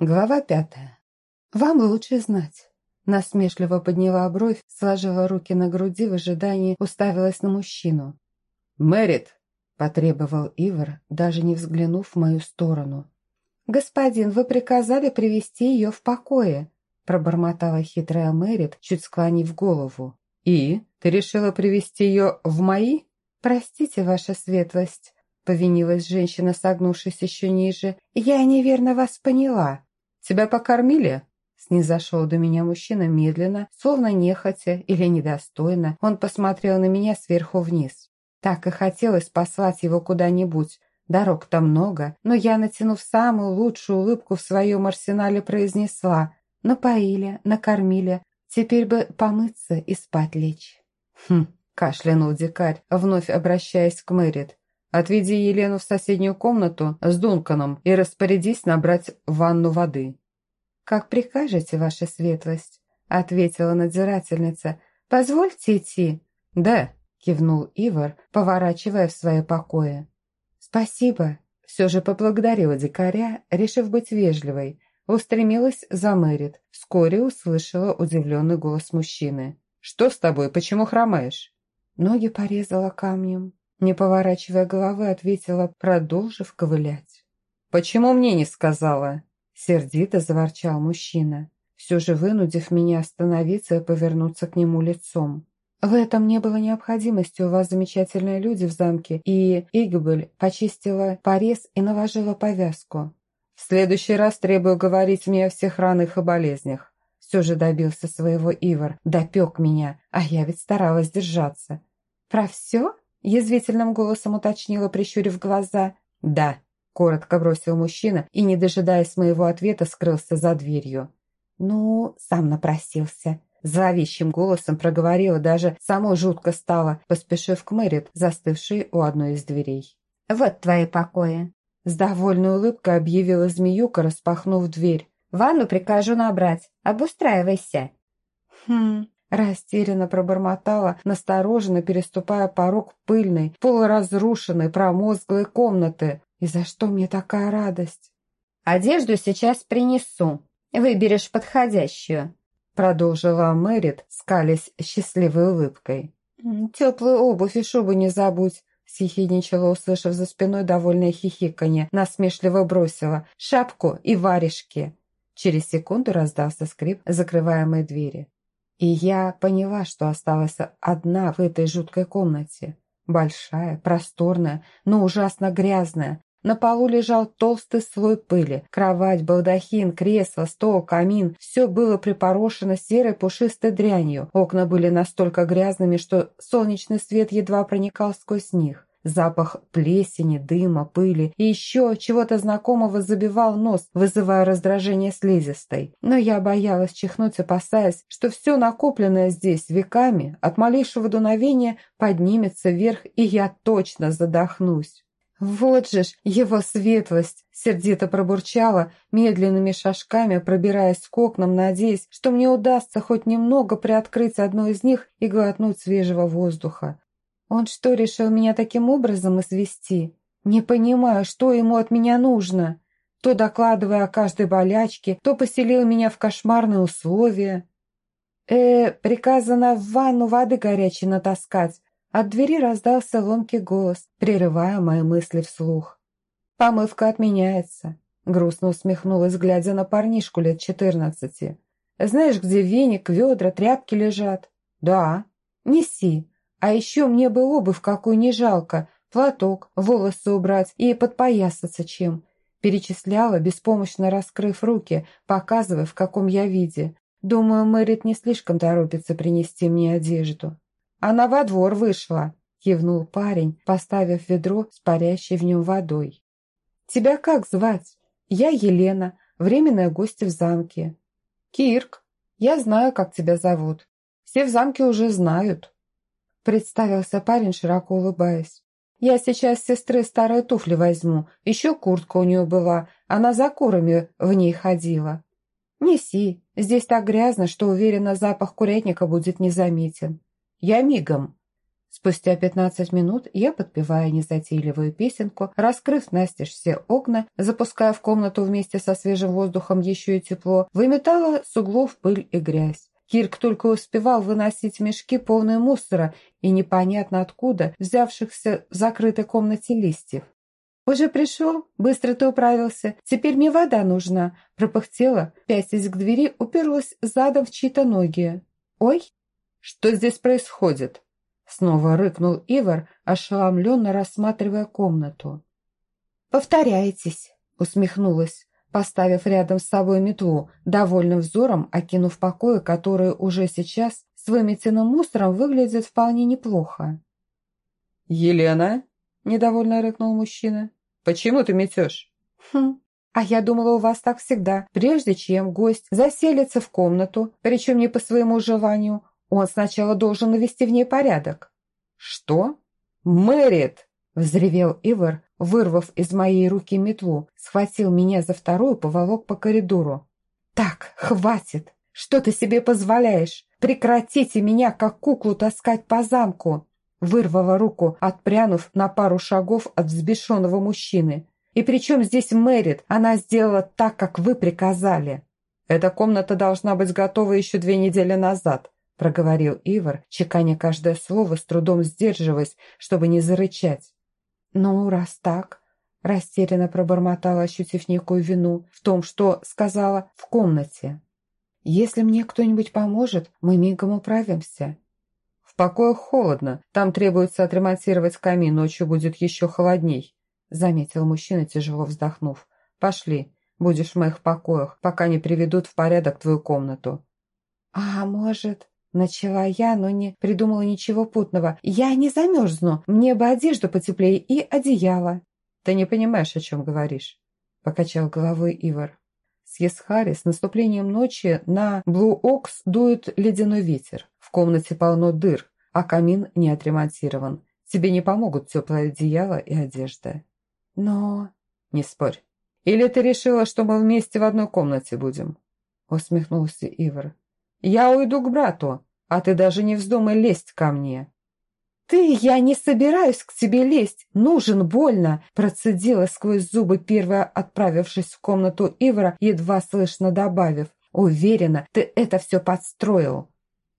Глава пятая. «Вам лучше знать». Насмешливо подняла бровь, сложила руки на груди в ожидании, уставилась на мужчину. «Мэрит!» – потребовал Ивар, даже не взглянув в мою сторону. «Господин, вы приказали привести ее в покое», – пробормотала хитрая Мэрит, чуть склонив голову. «И? Ты решила привести ее в мои?» «Простите, ваша светлость», – повинилась женщина, согнувшись еще ниже. «Я неверно вас поняла». Тебя покормили?» Снизошел до меня мужчина медленно, словно нехотя или недостойно. Он посмотрел на меня сверху вниз. Так и хотелось послать его куда-нибудь. Дорог-то много, но я, натянув самую лучшую улыбку в своем арсенале, произнесла «Напоили, накормили, теперь бы помыться и спать лечь». «Хм», – кашлянул дикарь, вновь обращаясь к Мэрит. Отведи Елену в соседнюю комнату с Дунканом и распорядись набрать ванну воды». «Как прикажете, ваша светлость», — ответила надзирательница. «Позвольте идти». «Да», — кивнул Ивар, поворачивая в свои покои. «Спасибо», — все же поблагодарила дикаря, решив быть вежливой. Устремилась за Мэрит. Вскоре услышала удивленный голос мужчины. «Что с тобой? Почему хромаешь?» Ноги порезала камнем. Не поворачивая головы, ответила, продолжив ковылять. «Почему мне не сказала?» Сердито заворчал мужчина, все же вынудив меня остановиться и повернуться к нему лицом. В этом не было необходимости, у вас замечательные люди в замке, и Игбель почистила порез и наложила повязку. В следующий раз требую говорить мне о всех ранах и болезнях. Все же добился своего Ивар, допек меня, а я ведь старалась держаться. Про все? Язвительным голосом уточнила, прищурив глаза. «Да», – коротко бросил мужчина и, не дожидаясь моего ответа, скрылся за дверью. «Ну, сам напросился», – зловещим голосом проговорила, даже самой жутко стало, поспешив к Мэрит, застывшей у одной из дверей. «Вот твои покои», – с довольной улыбкой объявила змеюка, распахнув дверь. «Ванну прикажу набрать. Обустраивайся». «Хм, Растерянно пробормотала, настороженно переступая порог пыльной, полуразрушенной, промозглой комнаты. И за что мне такая радость? «Одежду сейчас принесу. Выберешь подходящую», продолжила Мэрит, скалясь счастливой улыбкой. «Теплую обувь и шубу не забудь», съехидничала, услышав за спиной довольное хихиканье, насмешливо бросила «шапку и варежки». Через секунду раздался скрип закрываемой двери. И я поняла, что осталась одна в этой жуткой комнате. Большая, просторная, но ужасно грязная. На полу лежал толстый слой пыли. Кровать, балдахин, кресло, стол, камин – все было припорошено серой пушистой дрянью. Окна были настолько грязными, что солнечный свет едва проникал сквозь них. Запах плесени, дыма, пыли и еще чего-то знакомого забивал нос, вызывая раздражение слизистой. Но я боялась чихнуть, опасаясь, что все накопленное здесь веками от малейшего дуновения поднимется вверх, и я точно задохнусь. «Вот же ж его светлость!» — сердито пробурчала, медленными шажками пробираясь к окнам, надеясь, что мне удастся хоть немного приоткрыть одно из них и глотнуть свежего воздуха. Он что, решил меня таким образом извести? Не понимаю, что ему от меня нужно. То докладывая о каждой болячке, то поселил меня в кошмарные условия. Э, приказано в ванну воды горячей натаскать. От двери раздался ломкий голос, прерывая мои мысли вслух. Помывка отменяется. Грустно усмехнулась, глядя на парнишку лет четырнадцати. Знаешь, где веник, ведра, тряпки лежат? Да. Неси. А еще мне бы обувь какую не жалко, платок, волосы убрать и подпоясаться чем. Перечисляла, беспомощно раскрыв руки, показывая, в каком я виде. Думаю, Мэрит не слишком торопится принести мне одежду. Она во двор вышла, кивнул парень, поставив ведро с парящей в нем водой. «Тебя как звать?» «Я Елена, временная гостья в замке». «Кирк, я знаю, как тебя зовут. Все в замке уже знают». Представился парень, широко улыбаясь. «Я сейчас сестры старые туфли возьму. Еще куртка у нее была. Она за курами в ней ходила». «Неси. Здесь так грязно, что, уверена, запах курятника будет незаметен». «Я мигом». Спустя пятнадцать минут я, подпевая незатейливую песенку, раскрыв настежь все окна, запуская в комнату вместе со свежим воздухом еще и тепло, выметала с углов пыль и грязь. Кирк только успевал выносить мешки, полные мусора и непонятно откуда взявшихся в закрытой комнате листьев. «Уже пришел? Быстро ты управился. Теперь мне вода нужна!» Пропыхтела, пятясь к двери, уперлась задом в чьи-то ноги. «Ой!» «Что здесь происходит?» Снова рыкнул Ивар, ошеломленно рассматривая комнату. «Повторяетесь», — усмехнулась, поставив рядом с собой метлу, довольным взором окинув покои, которые уже сейчас с выметенным мусором выглядят вполне неплохо. «Елена?» — недовольно рыкнул мужчина. «Почему ты метешь?» «Хм, а я думала, у вас так всегда. Прежде чем гость заселится в комнату, причем не по своему желанию, он сначала должен навести в ней порядок». «Что? Мэрит!» – взревел Ивар, вырвав из моей руки метлу, схватил меня за вторую, поволок по коридору. «Так, хватит! Что ты себе позволяешь? Прекратите меня, как куклу, таскать по замку!» Вырвала руку, отпрянув на пару шагов от взбешенного мужчины. «И при чем здесь Мэрит? Она сделала так, как вы приказали!» «Эта комната должна быть готова еще две недели назад», проговорил Ивар, чеканя каждое слово, с трудом сдерживаясь, чтобы не зарычать. «Ну, раз так...» Растерянно пробормотала, ощутив некую вину в том, что сказала в комнате. «Если мне кто-нибудь поможет, мы мигом управимся». «В покоях холодно. Там требуется отремонтировать камин, ночью будет еще холодней», заметил мужчина, тяжело вздохнув. «Пошли, будешь в моих покоях, пока не приведут в порядок твою комнату». «А может...» Начала я, но не придумала ничего путного. «Я не замерзну. Мне бы одежду потеплее и одеяло». «Ты не понимаешь, о чем говоришь», — покачал головой Ивар. С Есхари с наступлением ночи на Блу-Окс дует ледяной ветер. В комнате полно дыр, а камин не отремонтирован. Тебе не помогут теплое одеяло и одежда. Но... Не спорь. Или ты решила, что мы вместе в одной комнате будем? Усмехнулся Ивар. Я уйду к брату, а ты даже не вздумай лезть ко мне». «Ты, я не собираюсь к тебе лезть, нужен больно!» Процедила сквозь зубы первая, отправившись в комнату Ивара, едва слышно добавив. «Уверена, ты это все подстроил!»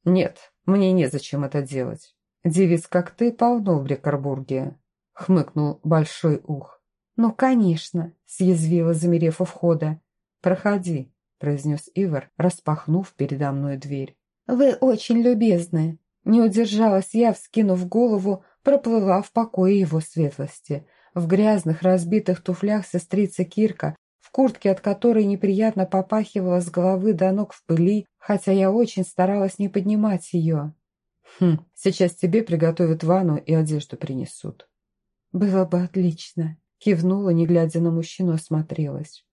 «Нет, мне незачем это делать. Девиц, как ты, полно в Брикарбурге», — хмыкнул Большой Ух. «Ну, конечно», — съязвила, замерев у входа. «Проходи», произнес Ивар, распахнув передо мной дверь. «Вы очень любезны!» Не удержалась я, вскинув голову, проплыла в покое его светлости. В грязных, разбитых туфлях сестрица Кирка, в куртке, от которой неприятно попахивала с головы до ног в пыли, хотя я очень старалась не поднимать ее. «Хм, сейчас тебе приготовят ванну и одежду принесут». «Было бы отлично», — кивнула, не глядя на мужчину, осмотрелась.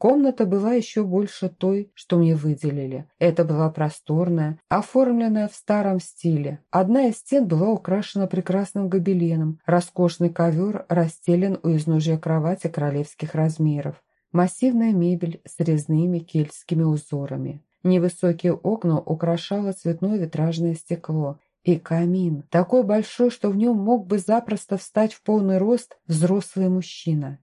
Комната была еще больше той, что мне выделили. Это была просторная, оформленная в старом стиле. Одна из стен была украшена прекрасным гобеленом. Роскошный ковер расстелен у изножья кровати королевских размеров. Массивная мебель с резными кельтскими узорами. Невысокие окна украшало цветное витражное стекло. И камин, такой большой, что в нем мог бы запросто встать в полный рост взрослый мужчина.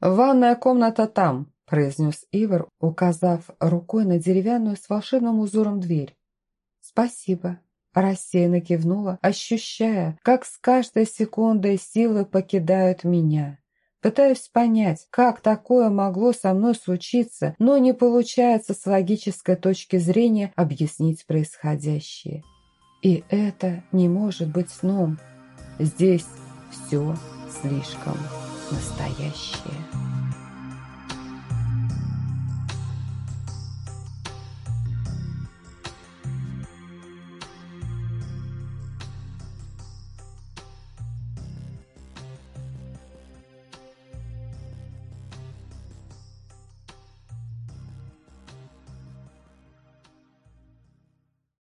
«Ванная комната там», – произнес Ивар, указав рукой на деревянную с волшебным узором дверь. «Спасибо», – рассеянно кивнула, ощущая, как с каждой секундой силы покидают меня. Пытаюсь понять, как такое могло со мной случиться, но не получается с логической точки зрения объяснить происходящее. И это не может быть сном. Здесь все слишком настоящее.